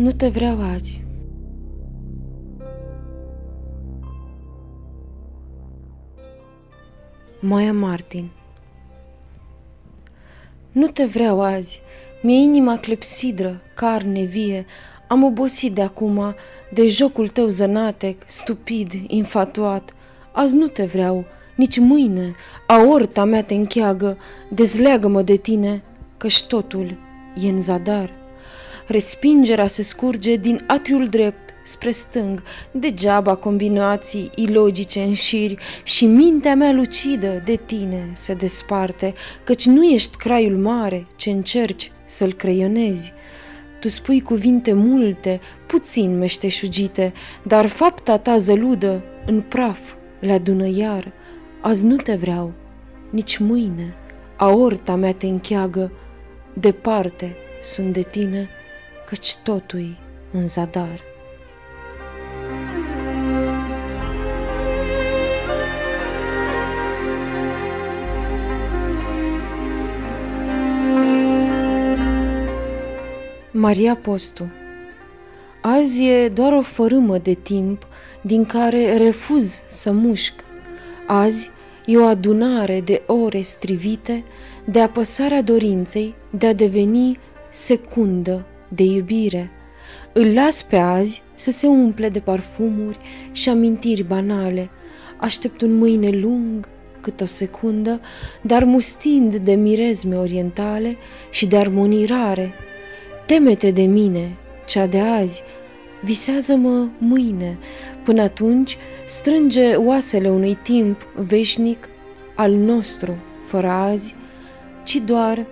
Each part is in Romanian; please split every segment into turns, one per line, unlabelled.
Nu te vreau azi. Maya Martin Nu te vreau azi, mi-e inima clepsidră, carne vie, am obosit de acum, de jocul tău zănatec, stupid, infatuat. Azi nu te vreau, nici mâine, aorta mea te încheagă, dezleagă-mă de tine, căci totul e în zadar. Respingerea se scurge din atriul drept spre stâng, degeaba combinații ilogice în șiri și mintea mea lucidă de tine se desparte, căci nu ești craiul mare ce încerci să-l creionezi. Tu spui cuvinte multe, puțin meșteșugite, dar fapta ta zăludă în praf le adună iar. Azi nu te vreau, nici mâine, aorta mea te încheagă, departe sunt de tine, căci totul în zadar. Maria Postu Azi e doar o fărâmă de timp din care refuz să mușc. Azi e o adunare de ore strivite de apăsarea dorinței de a deveni secundă de iubire. Îl las pe azi să se umple de parfumuri și amintiri banale. Aștept un mâine lung, cât o secundă, dar mustind de mirezme orientale și de armonii rare. Temete de mine, cea de azi, visează-mă mâine, până atunci strânge oasele unui timp veșnic al nostru, fără azi, ci doar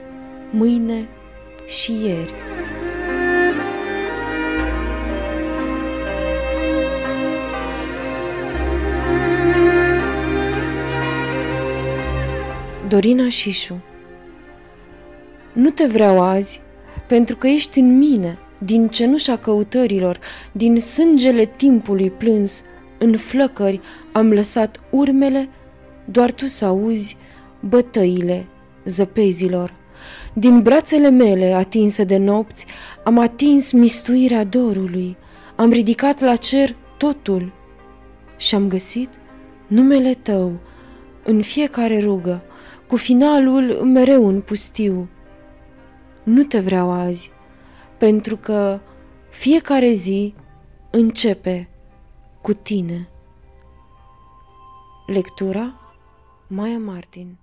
mâine și ieri. Dorina Șișu Nu te vreau azi pentru că ești în mine, din cenușa căutărilor, din sângele timpului plâns, în flăcări am lăsat urmele, doar tu să auzi bătăile zăpezilor. Din brațele mele atinse de nopți, am atins mistuirea dorului, am ridicat la cer totul și am găsit numele tău în fiecare rugă, cu finalul mereu în pustiu. Nu te vreau azi, pentru că fiecare zi începe cu tine. Lectura Maya Martin